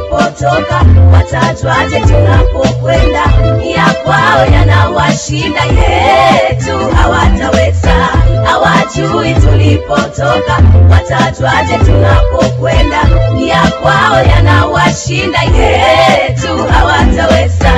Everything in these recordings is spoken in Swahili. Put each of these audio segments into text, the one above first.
tulipotoka, watajwaje tunapokwenda? Ya kwao yanawashinda, yetu hawataweza. Hawajui tulipotoka, watajwaje tunapokwenda? Ya kwao yanawashinda, yetu hawataweza.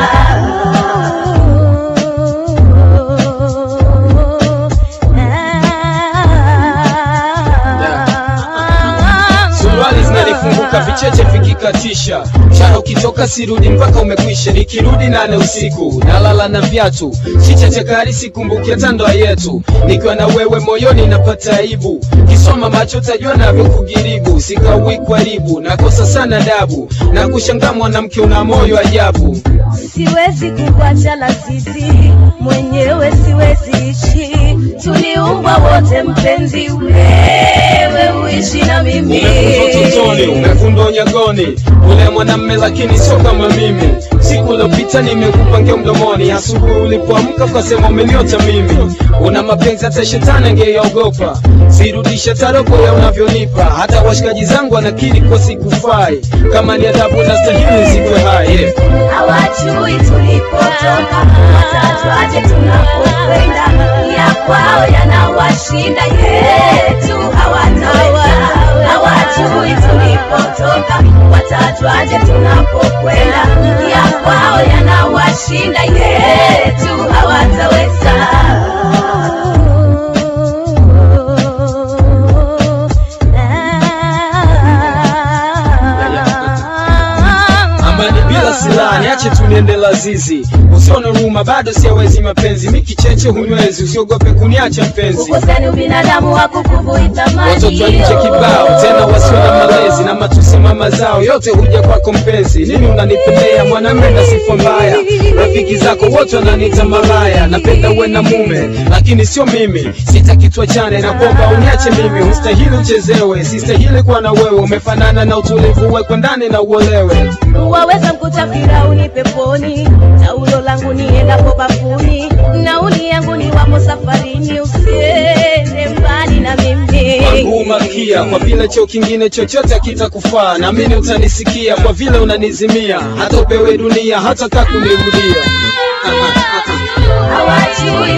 Zinanifunguka vicheche vikikatisha mchana ukitoka sirudi mpaka umekwisha. Nikirudi nane usiku nalala na viatu. Chichachakari sikumbuki hata ndoa yetu. Nikiwa na wewe moyoni napata aibu. Kisoma macho tajua navyokugiribu sikawi kwaribu nakosa sana dabu na kushangaa mwanamke una moyo ajabu. Siwezi kukuacha lazizi mwenyewe siwezi ishi. Tuliumbwa wote mpenzi wewe uishi na mimi utotoni umefundwa unyagoni ule mwanamme lakini sio kama mimi. Siku iliyopita nimekupangia mdomoni. Asubuhi ulipoamka ukasema umeniota mimi. Una mapenzi hata shetani angeyaogopa. Sirudisha taroko ya unavyonipa. Hata washikaji zangu wanakiri kwa sikufai. Kama ni adhabu na stahili zikwe hai. Yeah. hawajui tulipotoka watatuaje tunapokwenda. Ya kwao yanawashinda yetu Roger. Bila silaha niache tuniende lazizi. Usione huruma bado siawezi mapenzi. Mikicheche hunywezi usiogope kuniacha mpenzi. Ukoseni ubinadamu watoto wa nje kibao tena wasio na malezi na matusi mama zao yote huja kwako mpenzi. Nini unanipendea mwanamme na sifa mbaya? Rafiki zako wote wananiita malaya napenda uwe na mume lakini sio mimi. Sitaki tuachane na kuomba uniache mimi. Hustahili uchezewe sistahili kuwa na wewe. Umefanana na utulivu uwekwe ndani na uolewe. Waweza mkuta Firauni peponi, taulo langu niendapo bafuni, nauli yangu ni wamo safarini, usiende mbali na mimi. kwa vile cheo kingine chochote akitakufaa mimi utanisikia kwa vile unanizimia. Hata upewe dunia hata kakunirudia hawajui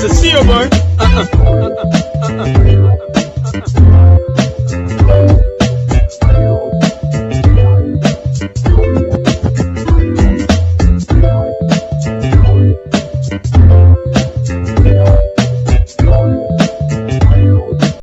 Cecile, boy. Uh-uh. Uh-uh.